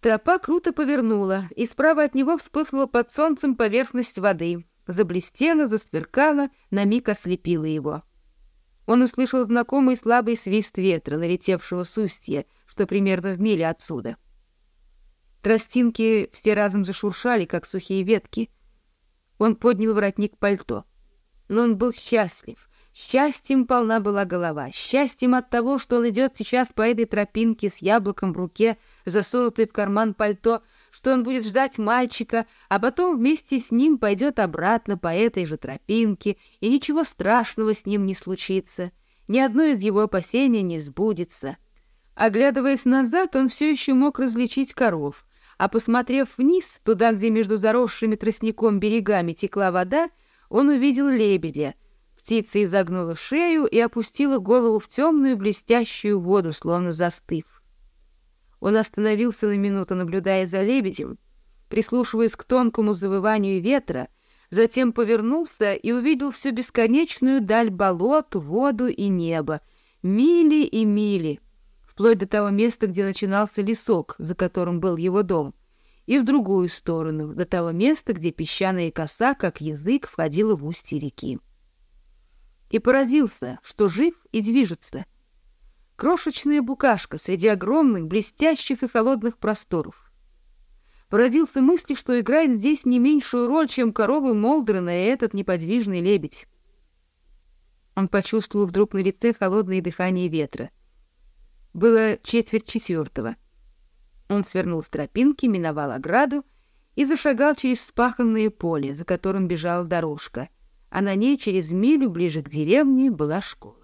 Тропа круто повернула, и справа от него вспыхнула под солнцем поверхность воды. Заблестела, засверкала, на миг ослепила его. Он услышал знакомый слабый свист ветра, налетевшего с устья, что примерно в миле отсюда. Тростинки все разом зашуршали, как сухие ветки. Он поднял воротник пальто. Но он был счастлив. Счастьем полна была голова, счастьем от того, что он идет сейчас по этой тропинке с яблоком в руке, засунутый в карман пальто, что он будет ждать мальчика, а потом вместе с ним пойдет обратно по этой же тропинке, и ничего страшного с ним не случится. Ни одно из его опасений не сбудется. Оглядываясь назад, он все еще мог различить коров, а посмотрев вниз, туда, где между заросшими тростником берегами текла вода, он увидел лебедя — птицей загнула шею и опустила голову в темную блестящую воду, словно застыв. Он остановился на минуту, наблюдая за лебедем, прислушиваясь к тонкому завыванию ветра, затем повернулся и увидел всю бесконечную даль болот, воду и небо, мили и мили, вплоть до того места, где начинался лесок, за которым был его дом, и в другую сторону, до того места, где песчаная коса, как язык, входила в устье реки и поразился, что жив и движется. Крошечная букашка среди огромных, блестящих и холодных просторов. Поразился мысли, что играет здесь не меньшую роль, чем коровы Молдрена и этот неподвижный лебедь. Он почувствовал вдруг на лице холодное дыхание ветра. Было четверть четвертого. Он свернул с тропинки, миновал ограду и зашагал через спаханное поле, за которым бежала дорожка — а на ней через милю ближе к деревне была школа.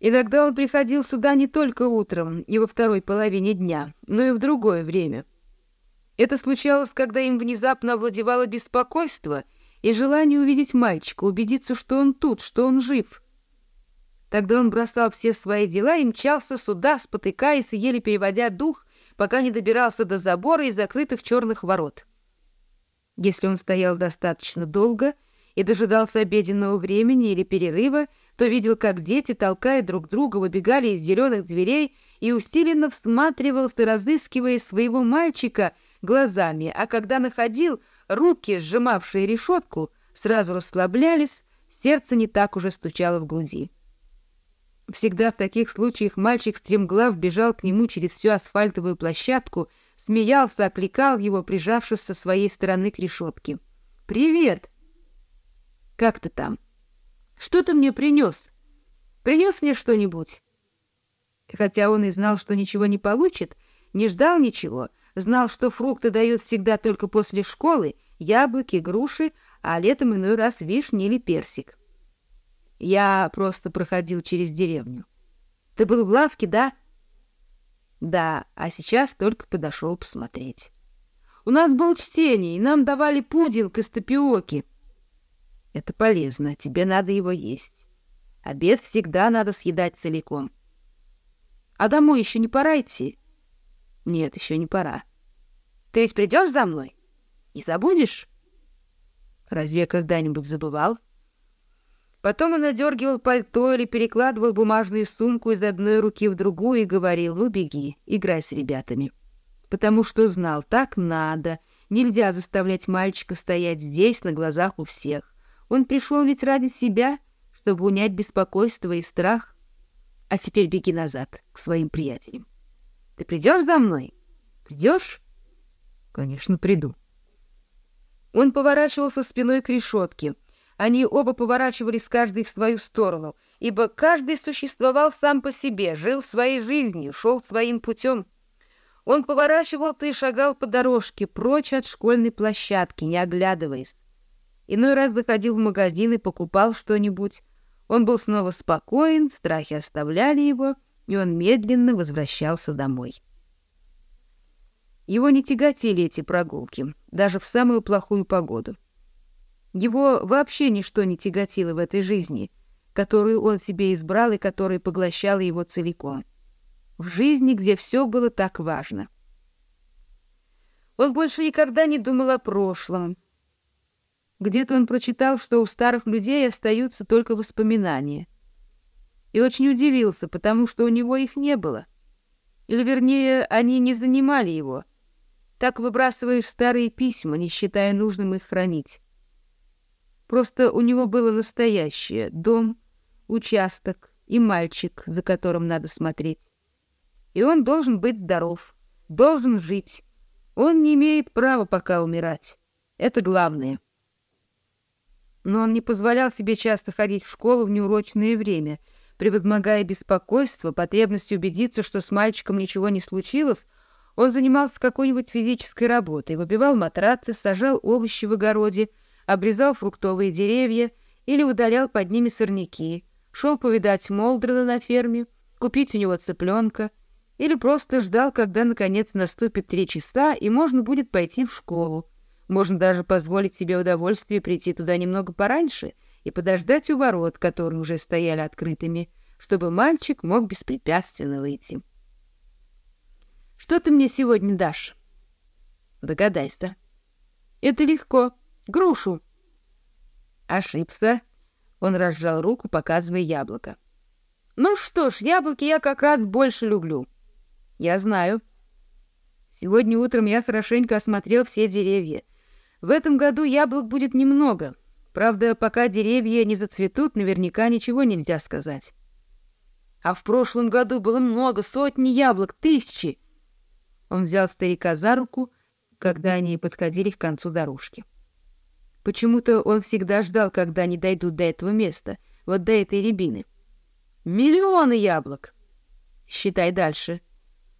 Иногда он приходил сюда не только утром и во второй половине дня, но и в другое время. Это случалось, когда им внезапно овладевало беспокойство и желание увидеть мальчика, убедиться, что он тут, что он жив. Тогда он бросал все свои дела и мчался сюда, спотыкаясь и еле переводя дух, пока не добирался до забора и закрытых черных ворот. Если он стоял достаточно долго и дожидался обеденного времени или перерыва, то видел, как дети, толкая друг друга, выбегали из зеленых дверей и усиленно всматривался, разыскивая своего мальчика глазами, а когда находил, руки, сжимавшие решетку, сразу расслаблялись, сердце не так уже стучало в груди. Всегда в таких случаях мальчик стремглав бежал к нему через всю асфальтовую площадку — смеялся, окликал его, прижавшись со своей стороны к решетке. «Привет!» «Как ты там?» «Что ты мне принес?» «Принес мне что-нибудь?» Хотя он и знал, что ничего не получит, не ждал ничего, знал, что фрукты дают всегда только после школы, яблоки, груши, а летом иной раз вишни или персик. «Я просто проходил через деревню». «Ты был в лавке, да?» Да, а сейчас только подошел посмотреть. У нас был чтение, и нам давали пудинг из тапиоки. Это полезно, тебе надо его есть. Обед всегда надо съедать целиком. А домой еще не пора идти? Нет, еще не пора. Ты ведь придешь за мной? Не забудешь? Разве я когда-нибудь забывал? Потом он одергивал пальто или перекладывал бумажную сумку из одной руки в другую и говорил «Ну, беги, играй с ребятами». Потому что знал, так надо. Нельзя заставлять мальчика стоять здесь на глазах у всех. Он пришел ведь ради себя, чтобы унять беспокойство и страх. А теперь беги назад, к своим приятелям. Ты придешь за мной? Придешь? Конечно, приду. Он поворачивался спиной к решетке — они оба поворачивались каждый в свою сторону, ибо каждый существовал сам по себе, жил своей жизнью, шел своим путем. Он поворачивал-то и шагал по дорожке, прочь от школьной площадки, не оглядываясь. Иной раз заходил в магазин и покупал что-нибудь. Он был снова спокоен, страхи оставляли его, и он медленно возвращался домой. Его не тяготили эти прогулки, даже в самую плохую погоду. Его вообще ничто не тяготило в этой жизни, которую он себе избрал и которая поглощала его целиком. В жизни, где все было так важно. Он больше никогда не думал о прошлом. Где-то он прочитал, что у старых людей остаются только воспоминания. И очень удивился, потому что у него их не было. Или, вернее, они не занимали его. Так выбрасываешь старые письма, не считая нужным их хранить. Просто у него было настоящее — дом, участок и мальчик, за которым надо смотреть. И он должен быть здоров, должен жить. Он не имеет права пока умирать. Это главное. Но он не позволял себе часто ходить в школу в неурочное время, превозмогая беспокойство, потребность убедиться, что с мальчиком ничего не случилось, он занимался какой-нибудь физической работой, выбивал матрацы, сажал овощи в огороде — обрезал фруктовые деревья или удалял под ними сорняки, шел повидать Молдрена на ферме, купить у него цыпленка, или просто ждал, когда наконец наступит три часа и можно будет пойти в школу. Можно даже позволить себе удовольствие прийти туда немного пораньше и подождать у ворот, которые уже стояли открытыми, чтобы мальчик мог беспрепятственно выйти. «Что ты мне сегодня дашь?» «Догадайся». «Это легко», грушу. Ошибся. Он разжал руку, показывая яблоко. Ну что ж, яблоки я как раз больше люблю. Я знаю. Сегодня утром я хорошенько осмотрел все деревья. В этом году яблок будет немного. Правда, пока деревья не зацветут, наверняка ничего нельзя сказать. А в прошлом году было много, сотни яблок, тысячи. Он взял старика за руку, когда они подходили к концу дорожки. Почему-то он всегда ждал, когда они дойдут до этого места, вот до этой рябины. Миллионы яблок. Считай дальше.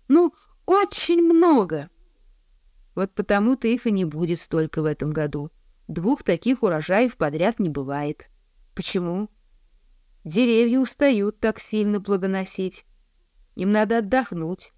Ну, очень много. Вот потому-то их и не будет столько в этом году. Двух таких урожаев подряд не бывает. Почему? Деревья устают так сильно плодоносить. Им надо отдохнуть.